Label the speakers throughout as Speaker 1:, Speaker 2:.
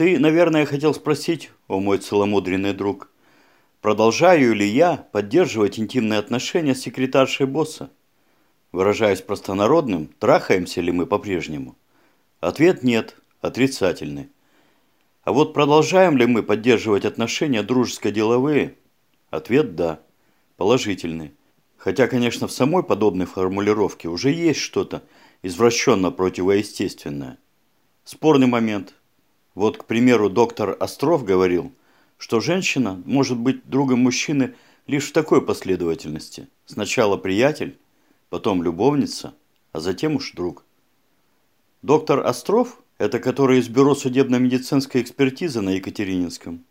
Speaker 1: Ты, наверное, хотел спросить, о мой целомудренный друг, продолжаю ли я поддерживать интимные отношения с секретаршей босса? Выражаясь простонародным, трахаемся ли мы по-прежнему? Ответ нет, отрицательный. А вот продолжаем ли мы поддерживать отношения дружеско-деловые? Ответ да, положительный. Хотя, конечно, в самой подобной формулировке уже есть что-то извращенно противоестественное. Спорный момент. Вот, к примеру, доктор Остров говорил, что женщина может быть другом мужчины лишь в такой последовательности. Сначала приятель, потом любовница, а затем уж друг. Доктор Остров – это который из бюро судебно-медицинской экспертизы на Екатерининском?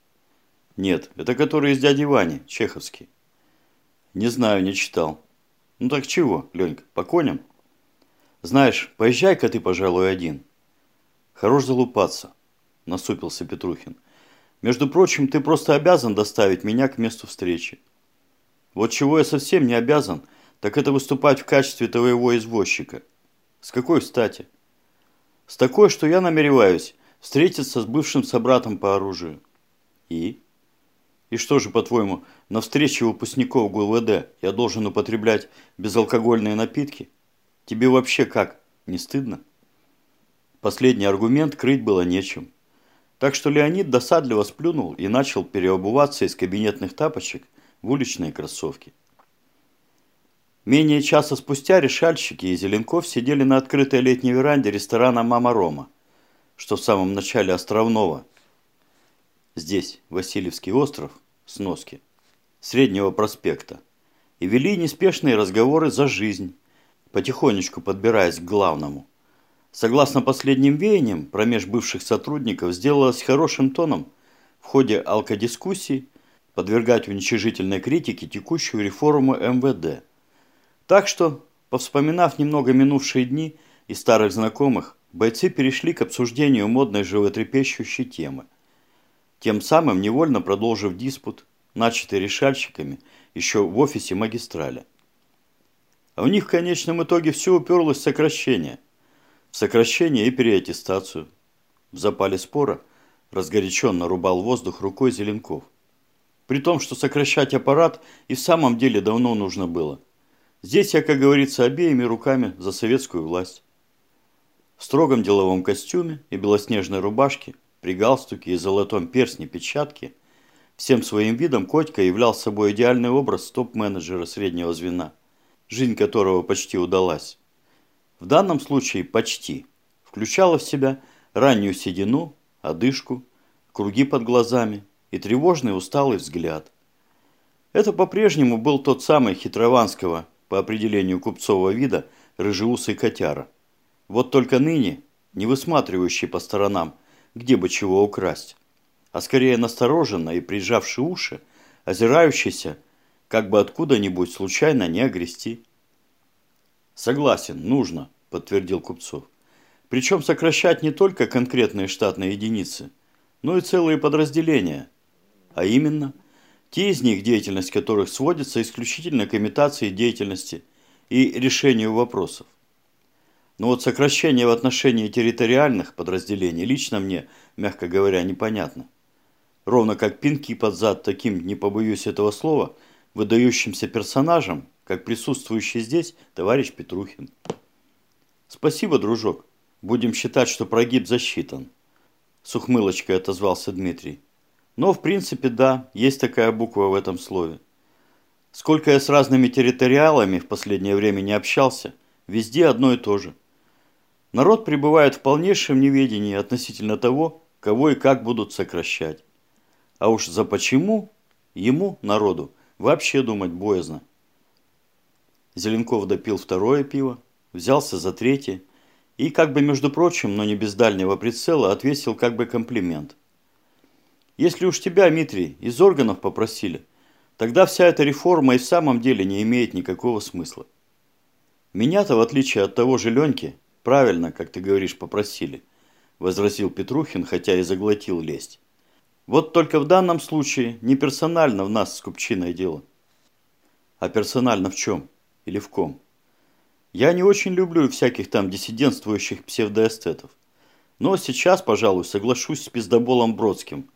Speaker 1: Нет, это который из дяди Вани, чеховский. Не знаю, не читал. Ну так чего, Ленька, по коням? Знаешь, поезжай-ка ты, пожалуй, один. Хорош залупаться, насупился Петрухин. Между прочим, ты просто обязан доставить меня к месту встречи. Вот чего я совсем не обязан – так это выступать в качестве твоего извозчика. С какой стати? С такой, что я намереваюсь встретиться с бывшим собратом по оружию. И? И что же, по-твоему, на встрече выпускников ГУВД я должен употреблять безалкогольные напитки? Тебе вообще как, не стыдно? Последний аргумент крыть было нечем. Так что Леонид досадливо сплюнул и начал переобуваться из кабинетных тапочек в уличные кроссовки. Менее часа спустя решальщики и Зеленков сидели на открытой летней веранде ресторана «Мама Рома», что в самом начале Островного. Здесь Васильевский остров, сноски, Среднего проспекта. И вели неспешные разговоры за жизнь, потихонечку подбираясь к главному. Согласно последним веяниям, промеж бывших сотрудников сделалось хорошим тоном в ходе алкодискуссий подвергать уничижительной критике текущую реформу МВД – так что, повспоминав немного минувшие дни и старых знакомых, бойцы перешли к обсуждению модной животрепещущей темы. Тем самым невольно продолжив диспут, начатый решальщиками еще в офисе магистраля. А у них в конечном итоге все уперлось в сокращение. В сокращение и переаттестацию. В запале спора разгоряченно рубал воздух рукой Зеленков. При том, что сокращать аппарат и в самом деле давно нужно было – Здесь я, как говорится, обеими руками за советскую власть. В строгом деловом костюме и белоснежной рубашке, при галстуке и золотом перстне печатки, всем своим видом Котька являл собой идеальный образ топ-менеджера среднего звена, жизнь которого почти удалась. В данном случае почти. Включала в себя раннюю седину, одышку, круги под глазами и тревожный усталый взгляд. Это по-прежнему был тот самый хитрованского по определению купцового вида, рыжеусый котяра. Вот только ныне, не высматривающий по сторонам, где бы чего украсть, а скорее настороженно и прижавший уши, озирающийся, как бы откуда-нибудь случайно не огрести. «Согласен, нужно», – подтвердил Купцов. «Причем сокращать не только конкретные штатные единицы, но и целые подразделения, а именно – те из них, деятельность которых сводится исключительно к имитации деятельности и решению вопросов. Но вот сокращение в отношении территориальных подразделений лично мне, мягко говоря, непонятно. Ровно как пинки под зад таким, не побоюсь этого слова, выдающимся персонажем, как присутствующий здесь товарищ Петрухин. Спасибо, дружок. Будем считать, что прогиб засчитан. С ухмылочкой отозвался Дмитрий. Но, в принципе, да, есть такая буква в этом слове. Сколько я с разными территориалами в последнее время не общался, везде одно и то же. Народ пребывает в полнейшем неведении относительно того, кого и как будут сокращать. А уж за почему ему, народу, вообще думать боязно. Зеленков допил второе пиво, взялся за третье и, как бы между прочим, но не без дальнего прицела, отвесил как бы комплимент. Если уж тебя, Дмитрий, из органов попросили, тогда вся эта реформа и в самом деле не имеет никакого смысла. Меня-то, в отличие от того же Леньки, правильно, как ты говоришь, попросили, возразил Петрухин, хотя и заглотил лесть. Вот только в данном случае не персонально в нас с Купчиной дело. А персонально в чем? Или в? Я не очень люблю всяких там диссидентствующих псевдоэстетов. Но сейчас, пожалуй, соглашусь с пиздоболом Бродским.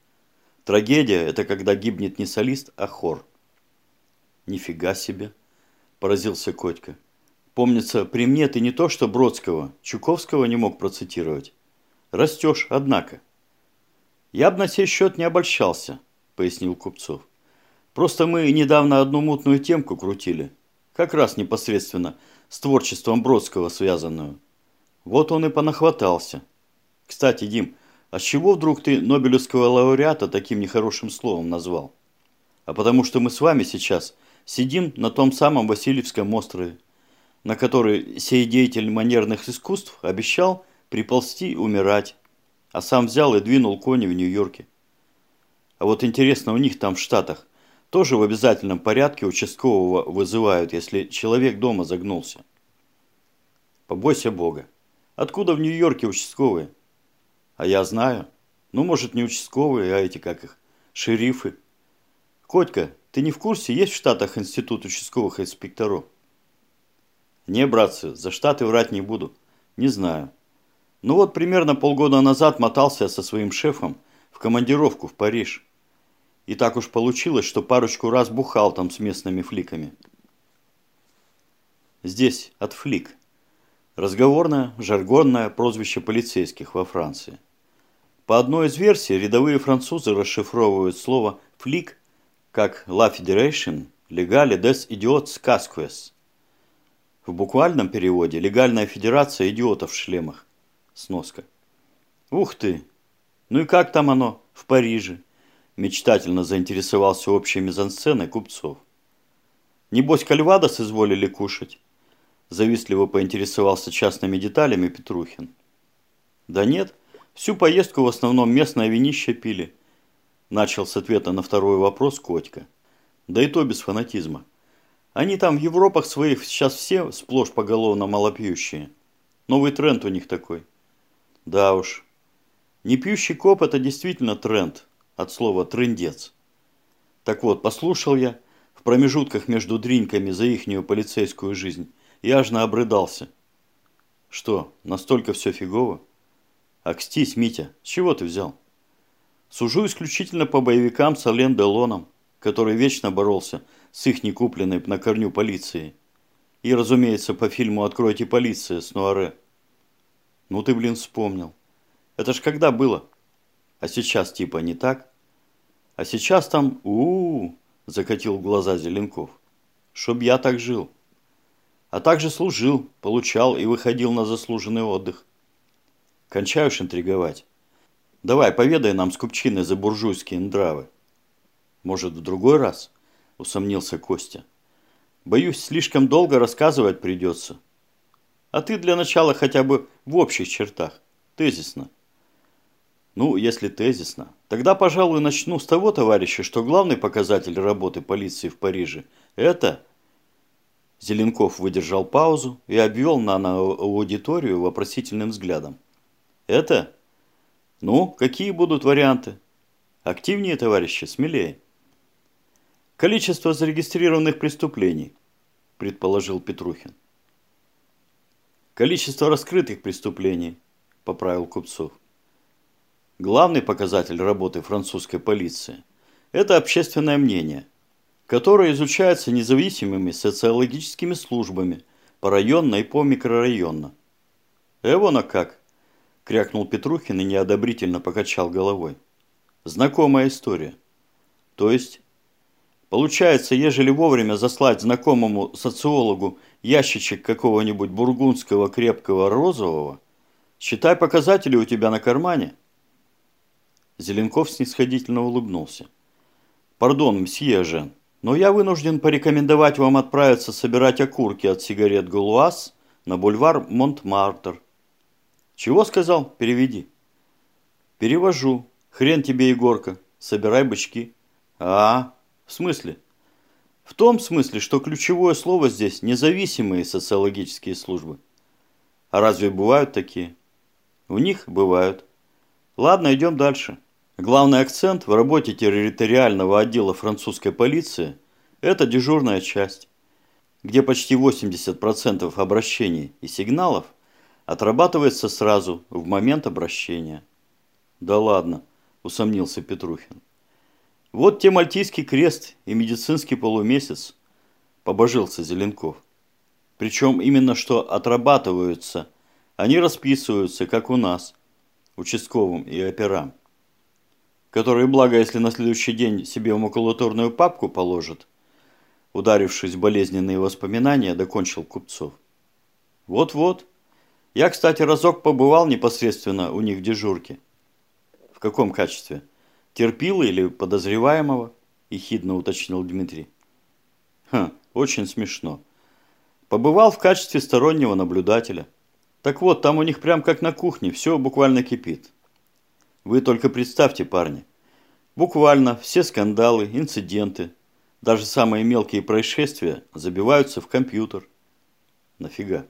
Speaker 1: Трагедия – это когда гибнет не солист, а хор. Нифига себе, поразился Котька. Помнится, при мне ты не то что Бродского, Чуковского не мог процитировать. Растешь, однако. Я бы на сей счет не обольщался, пояснил Купцов. Просто мы недавно одну мутную темку крутили. Как раз непосредственно с творчеством Бродского связанную. Вот он и понахватался. Кстати, Дим, а с чего вдруг ты Нобелевского лауреата таким нехорошим словом назвал? А потому что мы с вами сейчас сидим на том самом Васильевском острове, на который сей деятель манерных искусств обещал приползти умирать, а сам взял и двинул кони в Нью-Йорке. А вот интересно, у них там в Штатах тоже в обязательном порядке участкового вызывают, если человек дома загнулся. Побойся Бога. Откуда в Нью-Йорке участковые? А я знаю. Ну, может, не участковые, а эти, как их, шерифы. Котька, ты не в курсе, есть в Штатах институт участковых инспекторов? Не, братцы, за Штаты врать не буду. Не знаю. Ну вот примерно полгода назад мотался со своим шефом в командировку в Париж. И так уж получилось, что парочку раз бухал там с местными фликами. Здесь от флик. Разговорное, жаргонное прозвище полицейских во Франции. По одной из версий, рядовые французы расшифровывают слово «флик» как «La Fédération Legale des Idiots Casques». В буквальном переводе «Легальная федерация идиотов в шлемах». Сноска. Ух ты! Ну и как там оно в Париже? Мечтательно заинтересовался общей мизансценой купцов. Небось, кальвадос изволили кушать? Завистливо поинтересовался частными деталями Петрухин. Да нет, всю поездку в основном местное винище пили. Начал с ответа на второй вопрос Котька. Да и то без фанатизма. Они там в Европах своих сейчас все сплошь поголовно малопьющие. Новый тренд у них такой. Да уж. Не пьющий коп – это действительно тренд, от слова «трындец». Так вот, послушал я в промежутках между дринками за ихнюю полицейскую жизнь и аж наобрыдался. Что, настолько все фигово? Акстись, Митя, с чего ты взял? Сужу исключительно по боевикам с Ален Делоном, который вечно боролся с их некупленной на корню полицией. И, разумеется, по фильму «Откройте полиция» с Нуаре. Ну ты, блин, вспомнил. Это ж когда было? А сейчас типа не так? А сейчас там, у, -у, -у закатил глаза Зеленков. Чтоб я так жил. А также служил, получал и выходил на заслуженный отдых. Кончаешь интриговать? Давай, поведай нам с купчиной за буржуйские нравы. Может, в другой раз? Усомнился Костя. Боюсь, слишком долго рассказывать придется. А ты для начала хотя бы в общих чертах, тезисно. Ну, если тезисно, тогда, пожалуй, начну с того, товарища, что главный показатель работы полиции в Париже – это… Зеленков выдержал паузу и обвел на аудиторию вопросительным взглядом. Это? Ну, какие будут варианты? Активнее, товарищи, смелее. Количество зарегистрированных преступлений, предположил Петрухин. Количество раскрытых преступлений, поправил Купцов. Главный показатель работы французской полиции – это общественное мнение, которое изучается независимыми социологическими службами по районно и по микрорайонно. «Эвона как?» – крякнул Петрухин и неодобрительно покачал головой. «Знакомая история. То есть Получается, ежели вовремя заслать знакомому социологу ящичек какого-нибудь бургундского крепкого розового, считай показатели у тебя на кармане. Зеленков снисходительно улыбнулся. Пардон, мсье Жен, но я вынужден порекомендовать вам отправиться собирать окурки от сигарет Галуаз на бульвар Монтмартр. Чего сказал? Переведи. Перевожу. Хрен тебе, Егорка. Собирай бычки. А, в смысле? В том смысле, что ключевое слово здесь независимые социологические службы. А разве бывают такие? У них бывают. Ладно, идем дальше. Главный акцент в работе территориального отдела французской полиции – это дежурная часть, где почти 80% обращений и сигналов Отрабатывается сразу, в момент обращения. Да ладно, усомнился Петрухин. Вот те мальтийский крест и медицинский полумесяц, побожился Зеленков. Причем именно что отрабатываются, они расписываются, как у нас, участковым и операм. Которые, благо, если на следующий день себе в макулатурную папку положат, ударившись в болезненные воспоминания, докончил Купцов. Вот-вот. Я, кстати, разок побывал непосредственно у них в дежурке. В каком качестве? Терпила или подозреваемого? Ехидно уточнил Дмитрий. Хм, очень смешно. Побывал в качестве стороннего наблюдателя. Так вот, там у них прям как на кухне, все буквально кипит. Вы только представьте, парни. Буквально все скандалы, инциденты, даже самые мелкие происшествия забиваются в компьютер. Нафига?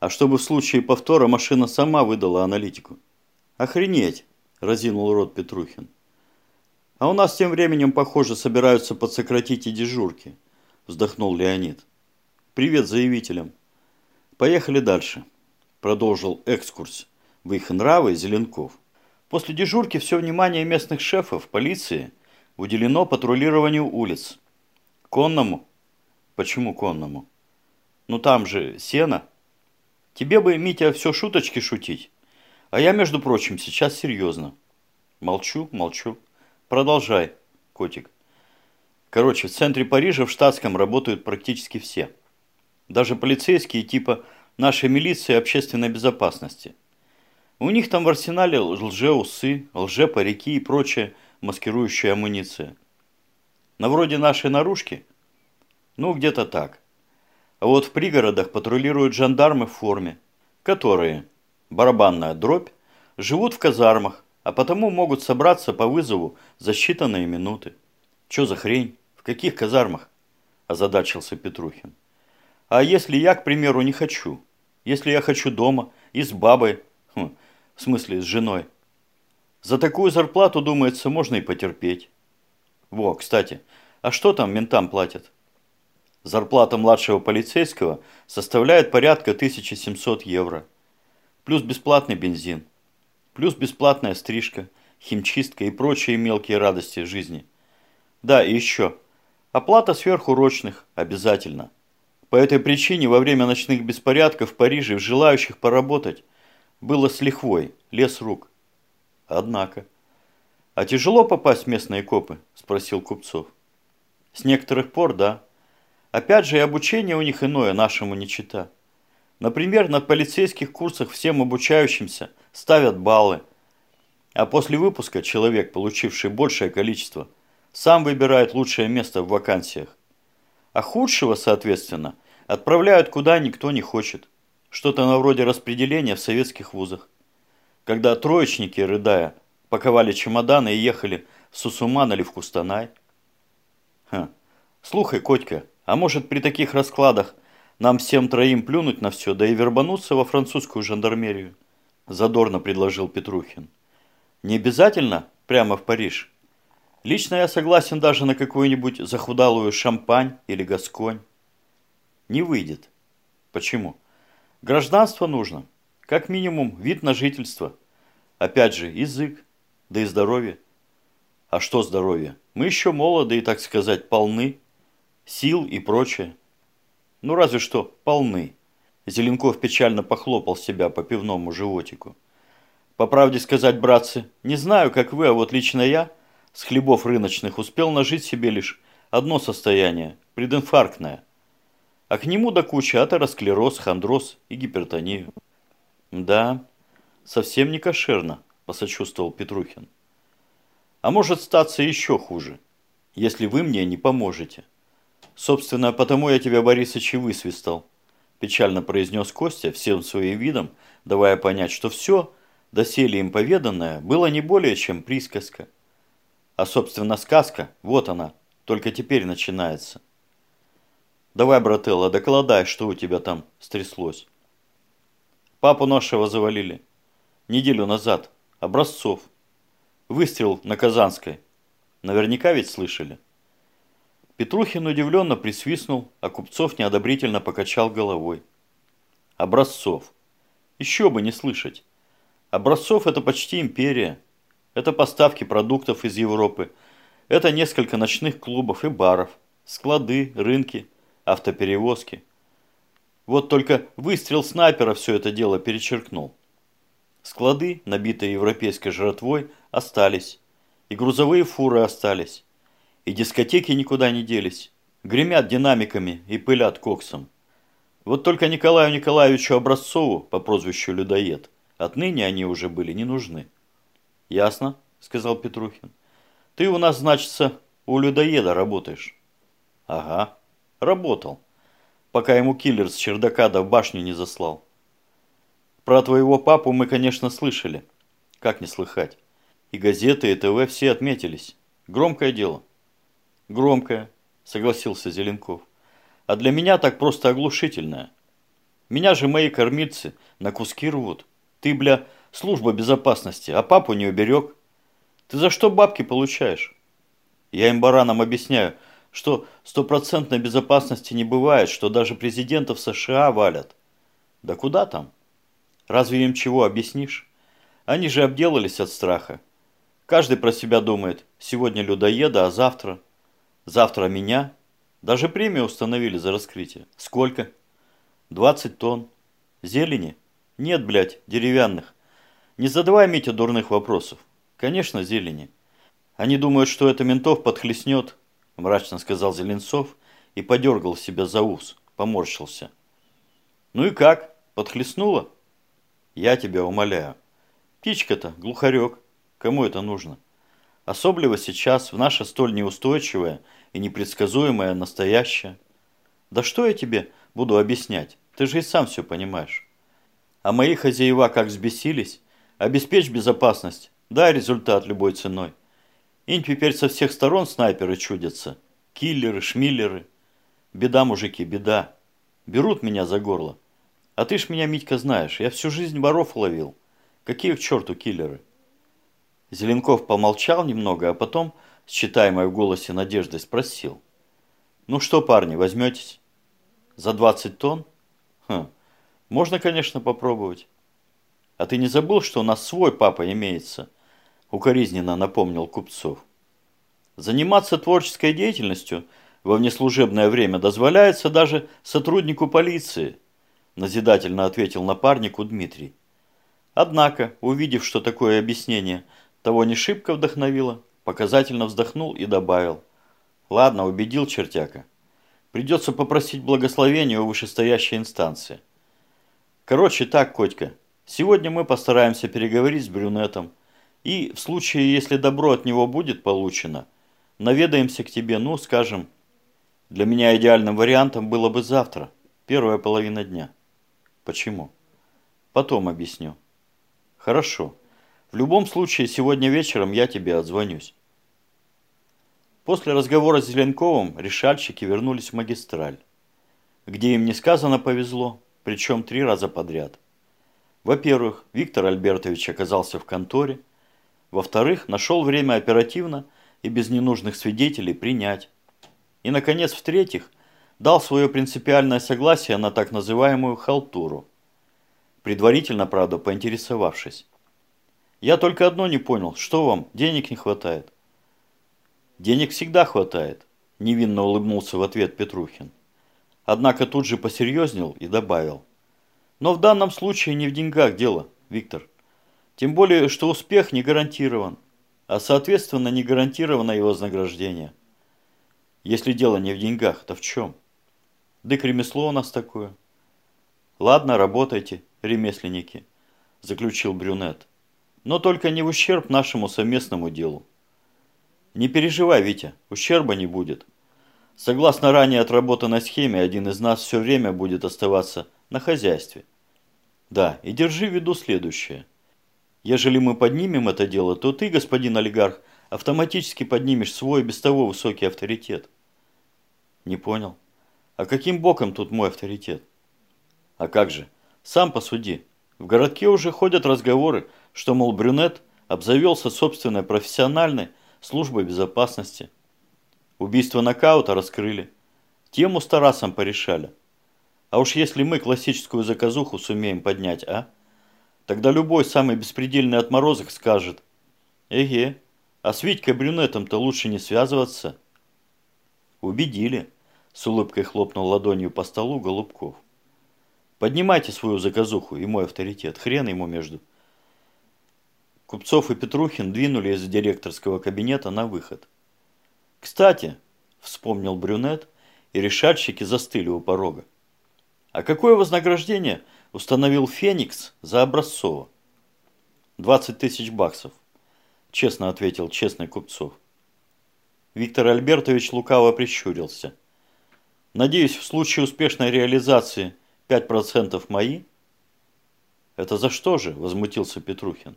Speaker 1: А чтобы в случае повтора машина сама выдала аналитику. Охренеть, разинул рот Петрухин. А у нас тем временем, похоже, собираются подсократить и дежурки, вздохнул Леонид. Привет заявителям. Поехали дальше, продолжил экскурс в их нравы Зеленков. После дежурки все внимание местных шефов полиции уделено патрулированию улиц. Конному? Почему конному? Ну там же сено. Тебе бы, Митя, все шуточки шутить. А я, между прочим, сейчас серьезно. Молчу, молчу. Продолжай, котик. Короче, в центре Парижа в штатском работают практически все. Даже полицейские типа нашей милиции общественной безопасности. У них там в арсенале лже-усы, лже-парики и прочая маскирующая амуниция. На вроде нашей наружки? Ну, где-то так. А вот в пригородах патрулируют жандармы в форме, которые, барабанная дробь, живут в казармах, а потому могут собраться по вызову за считанные минуты. Чё за хрень? В каких казармах? Озадачился Петрухин. А если я, к примеру, не хочу? Если я хочу дома и с бабой, хм, в смысле с женой? За такую зарплату, думается, можно и потерпеть. Во, кстати, а что там ментам платят? Зарплата младшего полицейского составляет порядка 1700 евро. Плюс бесплатный бензин. Плюс бесплатная стрижка, химчистка и прочие мелкие радости жизни. Да, и еще. Оплата сверхурочных обязательно. По этой причине во время ночных беспорядков в Париже желающих поработать было с лихвой, лес рук. Однако. А тяжело попасть в местные копы? Спросил Купцов. С некоторых пор, да. Опять же, и обучение у них иное, нашему не чита. Например, на полицейских курсах всем обучающимся ставят баллы. А после выпуска человек, получивший большее количество, сам выбирает лучшее место в вакансиях. А худшего, соответственно, отправляют куда никто не хочет. Что-то на вроде распределения в советских вузах. Когда троечники, рыдая, паковали чемоданы и ехали в Сусуман или в Кустанай. Хм. Слухай, Котька, а может, при таких раскладах нам всем троим плюнуть на все, да и вербануться во французскую жандармерию? Задорно предложил Петрухин. Не обязательно прямо в Париж. Лично я согласен даже на какую-нибудь захудалую шампань или гасконь. Не выйдет. Почему? Гражданство нужно. Как минимум вид на жительство. Опять же, язык, да и здоровье. А что здоровье? Мы еще молоды и, так сказать, полны сил и прочее. Ну разве что полны. Зеленков печально похлопал себя по пивному животику. По правде сказать, братцы, не знаю, как вы, а вот лично я с хлебов рыночных успел нажить себе лишь одно состояние – прединфарктное. А к нему до кучи атеросклероз, хондроз и гипертонию. Да, совсем не кошерно, посочувствовал Петрухин. А может статься еще хуже, если вы мне не поможете. Собственно, потому я тебя, Борисыч, и высвистал. Печально произнес Костя всем своим видом, давая понять, что все, доселе им поведанное, было не более чем присказка. А, собственно, сказка, вот она, только теперь начинается. Давай, брателло, докладай, что у тебя там стряслось. Папу нашего завалили. Неделю назад. Образцов. Выстрел на Казанской. Наверняка ведь слышали. Петрухин удивленно присвистнул, а Купцов неодобрительно покачал головой. Образцов. Еще бы не слышать. Образцов это почти империя. Это поставки продуктов из Европы. Это несколько ночных клубов и баров, склады, рынки, автоперевозки. Вот только выстрел снайпера все это дело перечеркнул. Склады, набитые европейской жратвой, остались. И грузовые фуры остались. И дискотеки никуда не делись. Гремят динамиками и пылят коксом. Вот только Николаю Николаевичу Образцову по прозвищу Людоед отныне они уже были не нужны. «Ясно», – сказал Петрухин. «Ты у нас, значится, у людоеда работаешь». «Ага, работал» пока ему киллер с чердака до башню не заслал. Про твоего папу мы, конечно, слышали. Как не слыхать? И газеты, и ТВ все отметились. Громкое дело. Громкое, согласился Зеленков. А для меня так просто оглушительное. Меня же мои кормильцы на куски рвут. Ты, бля, служба безопасности, а папу не уберег. Ты за что бабки получаешь? Я им баранам объясняю – что стопроцентной безопасности не бывает, что даже президентов США валят. Да куда там? Разве им чего объяснишь? Они же обделались от страха. Каждый про себя думает, сегодня людоеда, а завтра? Завтра меня? Даже премию установили за раскрытие. Сколько? 20 тонн. Зелени? Нет, блядь, деревянных. Не задавай, Митя, дурных вопросов. Конечно, зелени. Они думают, что это ментов подхлестнет, мрачно сказал Зеленцов и подергал себя за ус, поморщился. Ну и как, подхлестнуло? Я тебя умоляю. Птичка-то, глухарек, кому это нужно? Особливо сейчас, в наше столь неустойчивое и непредсказуемое настоящее. Да что я тебе буду объяснять? Ты же и сам все понимаешь. А мои хозяева как взбесились. Обеспечь безопасность, дай результат любой ценой. Им теперь со всех сторон снайперы чудятся. Киллеры, шмиллеры. Беда, мужики, беда. Берут меня за горло. А ты ж меня, Митька, знаешь, я всю жизнь воров ловил. Какие к черту киллеры? Зеленков помолчал немного, а потом, с читаемой в голосе надеждой, спросил. Ну что, парни, возьметесь? За 20 тонн? Хм, можно, конечно, попробовать. А ты не забыл, что у нас свой папа имеется – укоризненно напомнил Купцов. Заниматься творческой деятельностью во внеслужебное время дозволяется даже сотруднику полиции, назидательно ответил напарнику Дмитрий. Однако, увидев, что такое объяснение того не шибко вдохновило, показательно вздохнул и добавил. Ладно, убедил чертяка. Придется попросить благословения у вышестоящей инстанции. Короче так, Котька, сегодня мы постараемся переговорить с брюнетом, и в случае, если добро от него будет получено, наведаемся к тебе, ну, скажем, для меня идеальным вариантом было бы завтра, первая половина дня. Почему? Потом объясню. Хорошо. В любом случае, сегодня вечером я тебе отзвонюсь. После разговора с Зеленковым решальщики вернулись в магистраль, где им несказанно повезло, причем три раза подряд. Во-первых, Виктор Альбертович оказался в конторе, во-вторых, нашел время оперативно и без ненужных свидетелей принять. И, наконец, в-третьих, дал свое принципиальное согласие на так называемую халтуру. Предварительно, правда, поинтересовавшись. Я только одно не понял, что вам, денег не хватает? Денег всегда хватает, невинно улыбнулся в ответ Петрухин. Однако тут же посерьезнел и добавил. Но в данном случае не в деньгах дело, Виктор. Тем более, что успех не гарантирован, а соответственно не гарантировано его вознаграждение. Если дело не в деньгах, то в чем? Дык ремесло у нас такое. Ладно, работайте, ремесленники, заключил брюнет. Но только не в ущерб нашему совместному делу. Не переживай, Витя, ущерба не будет. Согласно ранее отработанной схеме, один из нас все время будет оставаться на хозяйстве. Да, и держи в виду следующее. Ежели мы поднимем это дело, то ты, господин олигарх, автоматически поднимешь свой без того высокий авторитет. Не понял. А каким боком тут мой авторитет? А как же? Сам посуди. В городке уже ходят разговоры, что, мол, брюнет обзавелся собственной профессиональной службой безопасности. Убийство нокаута раскрыли. Тему с Тарасом порешали. А уж если мы классическую заказуху сумеем поднять, а? Тогда любой самый беспредельный отморозок скажет, «Эге, а с Витькой Брюнетом-то лучше не связываться». «Убедили», – с улыбкой хлопнул ладонью по столу Голубков. «Поднимайте свою заказуху и мой авторитет, хрен ему между». Купцов и Петрухин двинули из директорского кабинета на выход. «Кстати», – вспомнил Брюнет, и решальщики застыли у порога. «А какое вознаграждение установил Феникс за Образцова?» «20 тысяч баксов», – честно ответил честный Купцов. Виктор Альбертович лукаво прищурился. «Надеюсь, в случае успешной реализации 5% мои?» «Это за что же?» – возмутился Петрухин.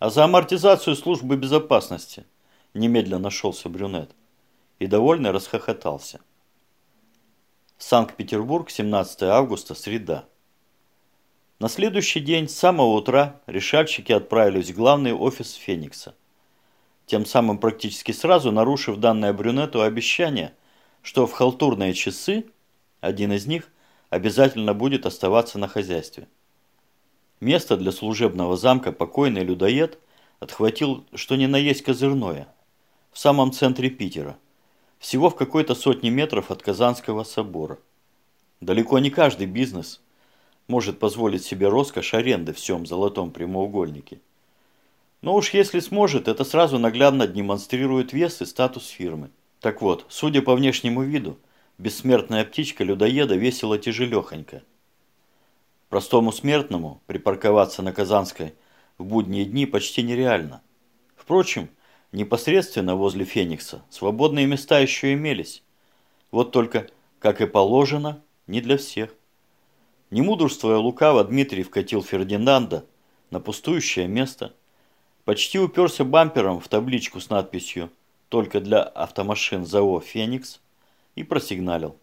Speaker 1: «А за амортизацию службы безопасности», – немедленно нашелся брюнет. И довольно расхохотался. Санкт-Петербург, 17 августа, среда. На следующий день с самого утра решальщики отправились в главный офис Феникса тем самым практически сразу нарушив данное брюнету обещание, что в халтурные часы один из них обязательно будет оставаться на хозяйстве. Место для служебного замка покойный людоед отхватил, что ни на есть козырное, в самом центре Питера, всего в какой-то сотне метров от Казанского собора. Далеко не каждый бизнес может позволить себе роскошь аренды в всем золотом прямоугольнике. Но уж если сможет, это сразу наглядно демонстрирует вес и статус фирмы. Так вот, судя по внешнему виду, бессмертная птичка людоеда весила тяжелехонько. Простому смертному припарковаться на Казанской в будние дни почти нереально. Впрочем, непосредственно возле Феникса свободные места еще имелись. Вот только, как и положено, не для всех. Не мудрствуя лукаво, Дмитрий вкатил Фердинанда на пустующее место – Почти уперся бампером в табличку с надписью «Только для автомашин ЗАО «Феникс» и просигналил.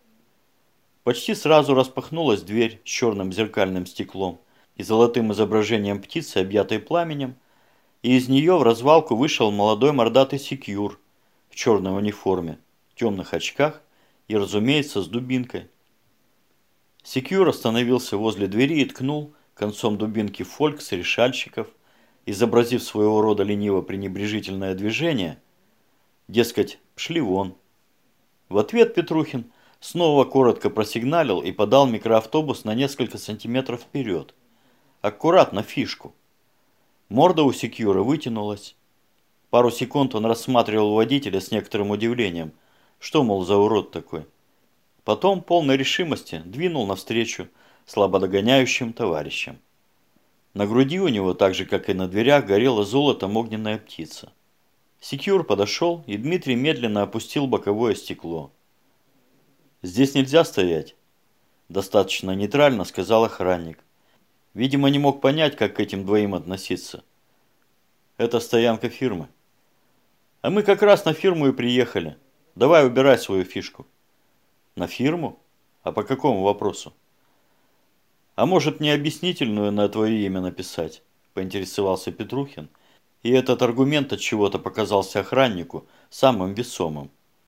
Speaker 1: Почти сразу распахнулась дверь с черным зеркальным стеклом и золотым изображением птицы, объятой пламенем, и из нее в развалку вышел молодой мордатый секьюр в черной униформе, темных очках и, разумеется, с дубинкой. Секьюр остановился возле двери и ткнул концом дубинки фолькс решальщиков изобразив своего рода лениво-пренебрежительное движение, дескать, шли вон. В ответ Петрухин снова коротко просигналил и подал микроавтобус на несколько сантиметров вперед. Аккуратно фишку. Морда у секьюра вытянулась. Пару секунд он рассматривал водителя с некоторым удивлением. Что, мол, за урод такой? Потом, полной решимости, двинул навстречу слабо догоняющим товарищам. На груди у него, так же как и на дверях, горела золотом огненная птица. Секьюр подошел, и Дмитрий медленно опустил боковое стекло. «Здесь нельзя стоять», – достаточно нейтрально сказал охранник. Видимо, не мог понять, как к этим двоим относиться. «Это стоянка фирмы». «А мы как раз на фирму и приехали. Давай убирай свою фишку». «На фирму? А по какому вопросу?» А может, не объяснительную на твое имя написать? Поинтересовался Петрухин. И этот аргумент от чего-то показался охраннику самым весомым.